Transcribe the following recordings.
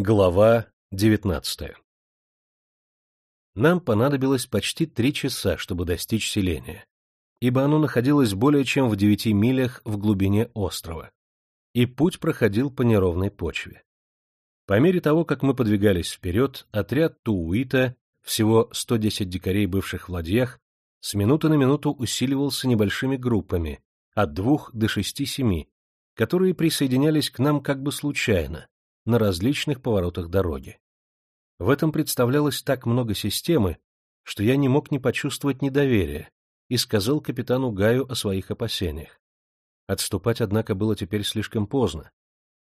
Глава девятнадцатая Нам понадобилось почти три часа, чтобы достичь селения, ибо оно находилось более чем в девяти милях в глубине острова, и путь проходил по неровной почве. По мере того, как мы подвигались вперед, отряд Тууита, всего 110 дикарей, бывших в ладьях, с минуты на минуту усиливался небольшими группами, от двух до шести-семи, которые присоединялись к нам как бы случайно, на различных поворотах дороги. В этом представлялось так много системы, что я не мог не почувствовать недоверия и сказал капитану Гаю о своих опасениях. Отступать, однако, было теперь слишком поздно,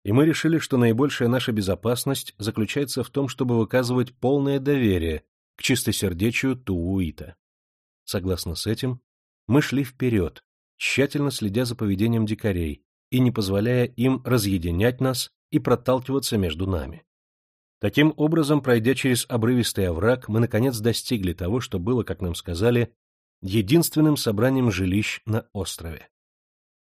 и мы решили, что наибольшая наша безопасность заключается в том, чтобы выказывать полное доверие к чистосердечию Тууита. Согласно с этим, мы шли вперед, тщательно следя за поведением дикарей и не позволяя им разъединять нас и проталкиваться между нами. Таким образом, пройдя через обрывистый овраг, мы наконец достигли того, что было, как нам сказали, единственным собранием жилищ на острове.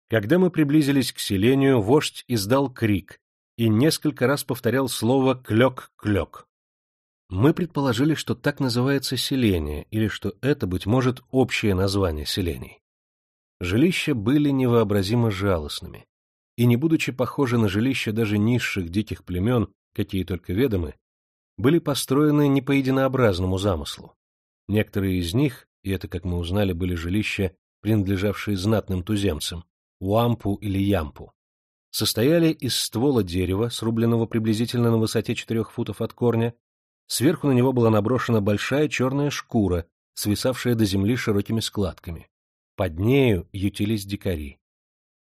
Когда мы приблизились к селению, вождь издал крик и несколько раз повторял слово «клёк-клёк». Мы предположили, что так называется селение, или что это, быть может, общее название селений. Жилища были невообразимо жалостными и, не будучи похожи на жилища даже низших диких племен, какие только ведомы, были построены не по единообразному замыслу. Некоторые из них, и это, как мы узнали, были жилища, принадлежавшие знатным туземцам, уампу или ямпу, состояли из ствола дерева, срубленного приблизительно на высоте четырех футов от корня, сверху на него была наброшена большая черная шкура, свисавшая до земли широкими складками. Под нею ютились дикари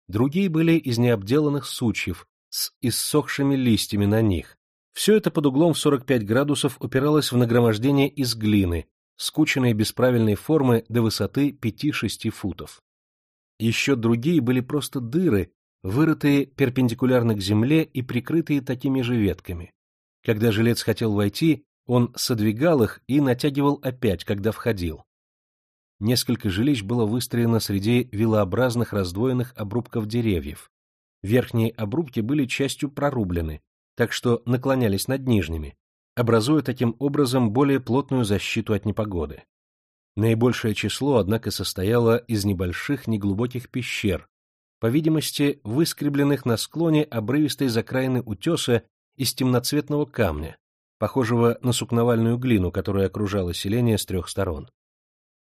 другие были из необделанных сучьев с иссохшими листьями на них. Все это под углом в 45 градусов упиралось в нагромождение из глины, скученной без правильной формы до высоты 5-6 футов. Еще другие были просто дыры, вырытые перпендикулярно к земле и прикрытые такими же ветками. Когда жилец хотел войти, он содвигал их и натягивал опять, когда входил. Несколько жилищ было выстроено среди вилообразных раздвоенных обрубков деревьев. Верхние обрубки были частью прорублены, так что наклонялись над нижними, образуя таким образом более плотную защиту от непогоды. Наибольшее число, однако, состояло из небольших неглубоких пещер, по видимости, выскребленных на склоне обрывистой закраины утеса из темноцветного камня, похожего на сукновальную глину, которая окружала селение с трех сторон.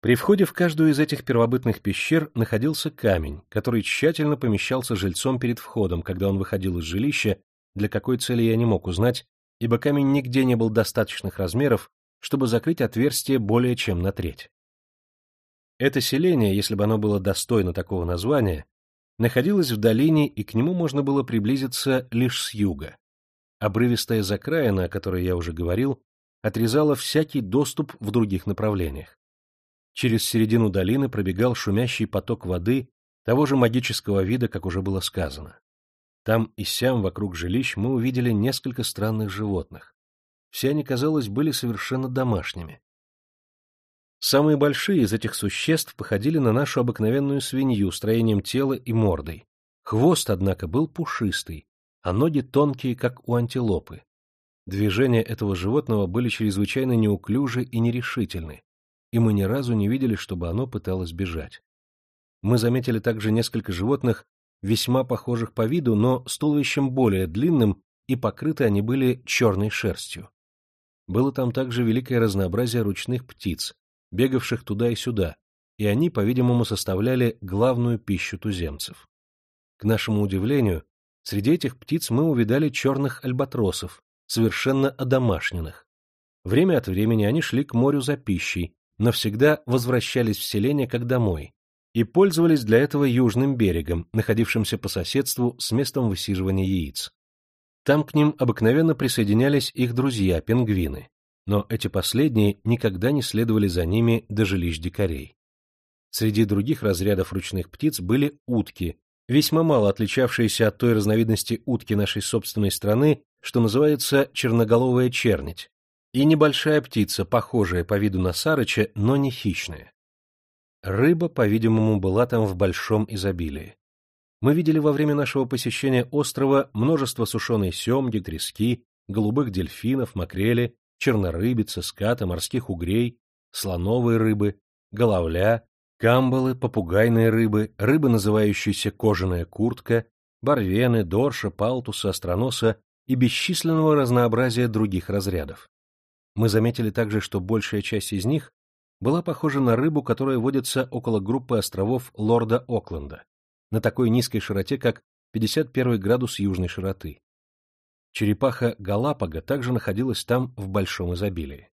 При входе в каждую из этих первобытных пещер находился камень, который тщательно помещался жильцом перед входом, когда он выходил из жилища, для какой цели я не мог узнать, ибо камень нигде не был достаточных размеров, чтобы закрыть отверстие более чем на треть. Это селение, если бы оно было достойно такого названия, находилось в долине, и к нему можно было приблизиться лишь с юга. Обрывистая закраина, о которой я уже говорил, отрезала всякий доступ в других направлениях. Через середину долины пробегал шумящий поток воды того же магического вида, как уже было сказано. Там и сям вокруг жилищ мы увидели несколько странных животных. Все они, казалось, были совершенно домашними. Самые большие из этих существ походили на нашу обыкновенную свинью строением тела и мордой. Хвост, однако, был пушистый, а ноги тонкие, как у антилопы. Движения этого животного были чрезвычайно неуклюжи и нерешительны, и мы ни разу не видели, чтобы оно пыталось бежать. Мы заметили также несколько животных, весьма похожих по виду, но с туловищем более длинным, и покрыты они были черной шерстью. Было там также великое разнообразие ручных птиц, бегавших туда и сюда, и они, по-видимому, составляли главную пищу туземцев. К нашему удивлению, среди этих птиц мы увидали черных альбатросов, совершенно одомашненных. Время от времени они шли к морю за пищей, навсегда возвращались в селение как домой и пользовались для этого южным берегом, находившимся по соседству с местом высиживания яиц. Там к ним обыкновенно присоединялись их друзья, пингвины, но эти последние никогда не следовали за ними до жилищ дикарей. Среди других разрядов ручных птиц были утки, весьма мало отличавшиеся от той разновидности утки нашей собственной страны, что называется черноголовая чернить, и небольшая птица, похожая по виду на сарыча, но не хищная. Рыба, по-видимому, была там в большом изобилии. Мы видели во время нашего посещения острова множество сушеной семги, трески, голубых дельфинов, макрели, чернорыбицы, ската, морских угрей, слоновые рыбы, головля, камбалы, попугайные рыбы, рыбы, называющиеся кожаная куртка, барвены, дорша, палтуса, остроноса и бесчисленного разнообразия других разрядов. Мы заметили также, что большая часть из них была похожа на рыбу, которая водится около группы островов Лорда Окленда, на такой низкой широте, как 51 градус южной широты. Черепаха Галапага также находилась там в большом изобилии.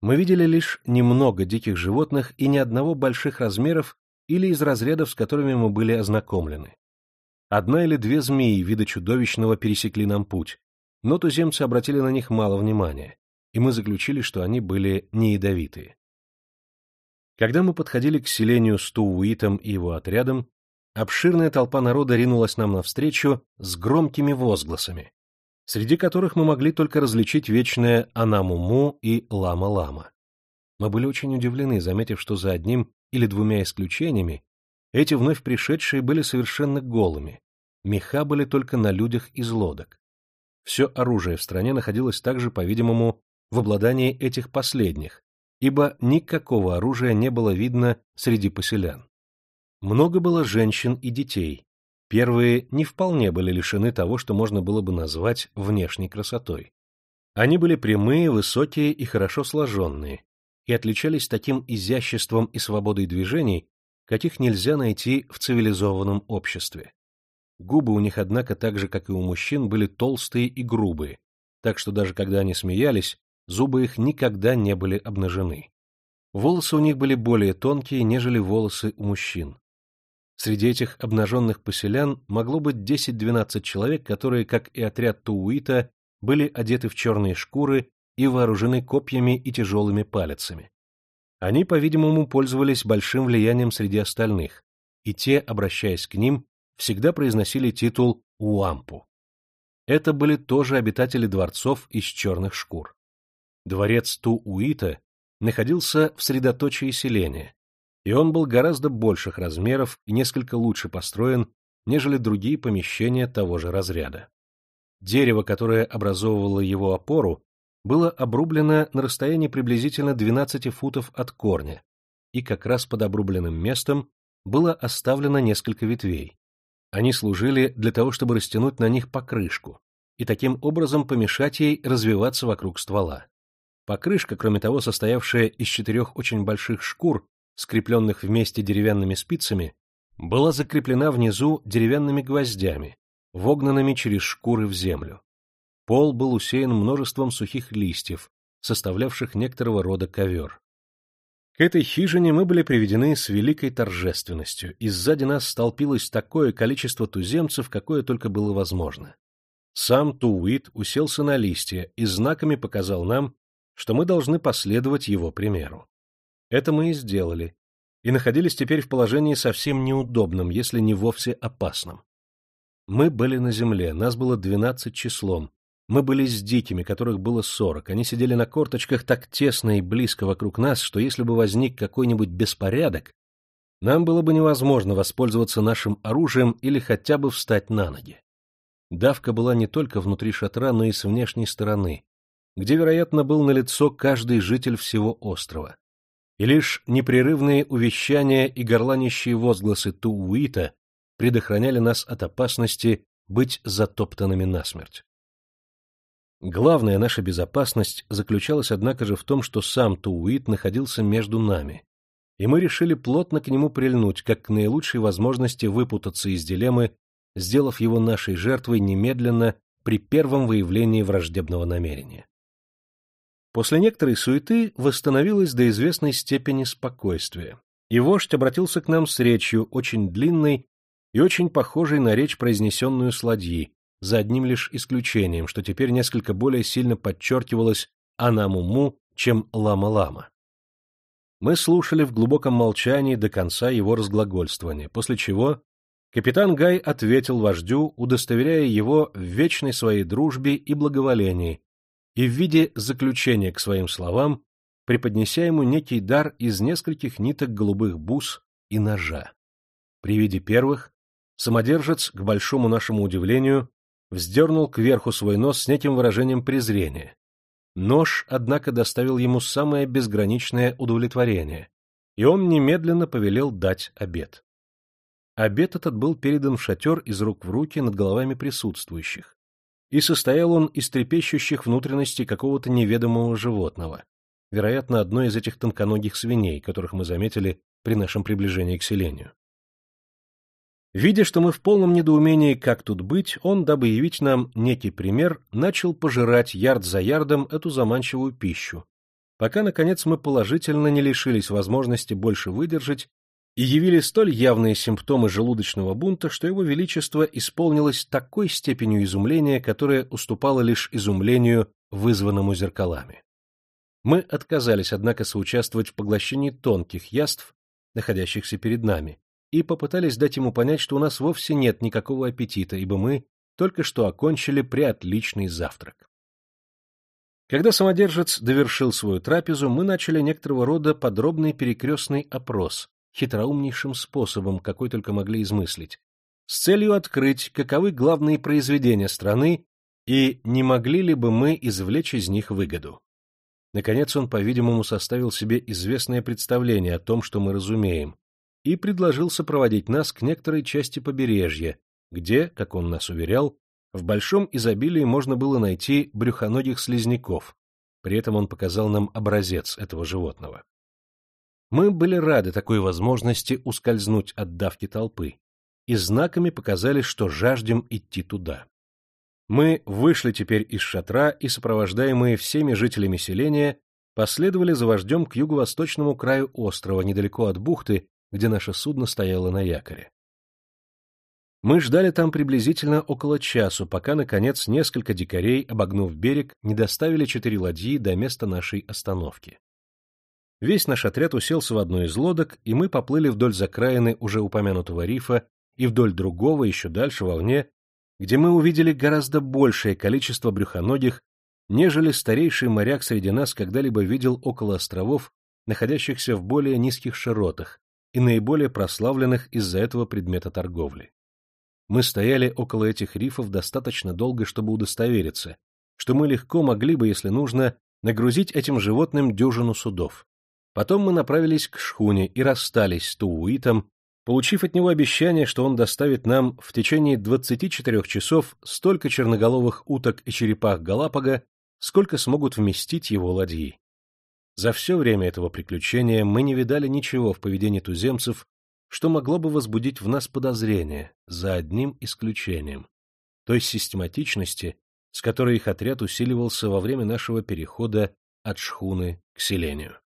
Мы видели лишь немного диких животных и ни одного больших размеров или из разрядов, с которыми мы были ознакомлены. Одна или две змеи вида чудовищного пересекли нам путь, но туземцы обратили на них мало внимания, и мы заключили, что они были не ядовитые. Когда мы подходили к селению с Тууитом и его отрядом, обширная толпа народа ринулась нам навстречу с громкими возгласами, среди которых мы могли только различить вечное «Анамуму» и «Лама-лама». Мы были очень удивлены, заметив, что за одним или двумя исключениями эти вновь пришедшие были совершенно голыми, меха были только на людях из лодок. Все оружие в стране находилось также, по-видимому, в обладании этих последних, ибо никакого оружия не было видно среди поселян. Много было женщин и детей. Первые не вполне были лишены того, что можно было бы назвать внешней красотой. Они были прямые, высокие и хорошо сложенные, и отличались таким изяществом и свободой движений, каких нельзя найти в цивилизованном обществе. Губы у них, однако, так же, как и у мужчин, были толстые и грубые, так что даже когда они смеялись, зубы их никогда не были обнажены. Волосы у них были более тонкие, нежели волосы у мужчин. Среди этих обнаженных поселян могло быть 10-12 человек, которые, как и отряд Тууита, были одеты в черные шкуры и вооружены копьями и тяжелыми палицами. Они, по-видимому, пользовались большим влиянием среди остальных, и те, обращаясь к ним, всегда произносили титул «Уампу». Это были тоже обитатели дворцов из черных шкур. Дворец Ту-Уита находился в средоточии селения, и он был гораздо больших размеров и несколько лучше построен, нежели другие помещения того же разряда. Дерево, которое образовывало его опору, было обрублено на расстоянии приблизительно 12 футов от корня, и как раз под обрубленным местом было оставлено несколько ветвей. Они служили для того, чтобы растянуть на них покрышку и таким образом помешать ей развиваться вокруг ствола. Покрышка, кроме того, состоявшая из четырех очень больших шкур, скрепленных вместе деревянными спицами, была закреплена внизу деревянными гвоздями, вогнанными через шкуры в землю. Пол был усеян множеством сухих листьев, составлявших некоторого рода ковер. К этой хижине мы были приведены с великой торжественностью, и сзади нас столпилось такое количество туземцев, какое только было возможно. Сам Тууит уселся на листья и знаками показал нам, что мы должны последовать его примеру. Это мы и сделали, и находились теперь в положении совсем неудобном, если не вовсе опасном. Мы были на земле, нас было двенадцать числом, мы были с дикими, которых было сорок, они сидели на корточках так тесно и близко вокруг нас, что если бы возник какой-нибудь беспорядок, нам было бы невозможно воспользоваться нашим оружием или хотя бы встать на ноги. Давка была не только внутри шатра, но и с внешней стороны, где, вероятно, был налицо каждый житель всего острова. И лишь непрерывные увещания и горланищие возгласы Тууита предохраняли нас от опасности быть затоптанными насмерть. Главная наша безопасность заключалась, однако же, в том, что сам Тууит находился между нами, и мы решили плотно к нему прильнуть, как к наилучшей возможности выпутаться из дилеммы, сделав его нашей жертвой немедленно при первом выявлении враждебного намерения. После некоторой суеты восстановилось до известной степени спокойствие, и вождь обратился к нам с речью, очень длинной и очень похожей на речь, произнесенную с ладьи, за одним лишь исключением, что теперь несколько более сильно подчеркивалось «анамуму», чем «лама-лама». Мы слушали в глубоком молчании до конца его разглагольствования, после чего капитан Гай ответил вождю, удостоверяя его в вечной своей дружбе и благоволении, и в виде заключения к своим словам преподнеся ему некий дар из нескольких ниток голубых бус и ножа. При виде первых самодержец, к большому нашему удивлению, вздернул кверху свой нос с неким выражением презрения. Нож, однако, доставил ему самое безграничное удовлетворение, и он немедленно повелел дать обед. Обед этот был передан в шатер из рук в руки над головами присутствующих, и состоял он из трепещущих внутренностей какого-то неведомого животного, вероятно, одной из этих тонконогих свиней, которых мы заметили при нашем приближении к селению. Видя, что мы в полном недоумении, как тут быть, он, дабы явить нам некий пример, начал пожирать ярд за ярдом эту заманчивую пищу, пока, наконец, мы положительно не лишились возможности больше выдержать и явили столь явные симптомы желудочного бунта, что его величество исполнилось такой степенью изумления, которая уступала лишь изумлению, вызванному зеркалами. Мы отказались, однако, соучаствовать в поглощении тонких яств, находящихся перед нами, и попытались дать ему понять, что у нас вовсе нет никакого аппетита, ибо мы только что окончили приотличный завтрак. Когда самодержец довершил свою трапезу, мы начали некоторого рода подробный перекрестный опрос, хитроумнейшим способом, какой только могли измыслить, с целью открыть, каковы главные произведения страны и не могли ли бы мы извлечь из них выгоду. Наконец он, по-видимому, составил себе известное представление о том, что мы разумеем, и предложил сопроводить нас к некоторой части побережья, где, как он нас уверял, в большом изобилии можно было найти брюхоногих слизняков. При этом он показал нам образец этого животного. Мы были рады такой возможности ускользнуть от давки толпы и знаками показали, что жаждем идти туда. Мы вышли теперь из шатра и, сопровождаемые всеми жителями селения, последовали за вождем к юго-восточному краю острова, недалеко от бухты, где наше судно стояло на якоре. Мы ждали там приблизительно около часу, пока, наконец, несколько дикарей, обогнув берег, не доставили четыре ладьи до места нашей остановки. Весь наш отряд уселся в одну из лодок, и мы поплыли вдоль закраины уже упомянутого рифа и вдоль другого, еще дальше, вовне, где мы увидели гораздо большее количество брюхоногих, нежели старейший моряк среди нас когда-либо видел около островов, находящихся в более низких широтах и наиболее прославленных из-за этого предмета торговли. Мы стояли около этих рифов достаточно долго, чтобы удостовериться, что мы легко могли бы, если нужно, нагрузить этим животным дюжину судов. Потом мы направились к шхуне и расстались с Тууитом, получив от него обещание, что он доставит нам в течение 24 часов столько черноголовых уток и черепах Галапага, сколько смогут вместить его ладьи. За все время этого приключения мы не видали ничего в поведении туземцев, что могло бы возбудить в нас подозрение, за одним исключением, той систематичности, с которой их отряд усиливался во время нашего перехода от шхуны к селению.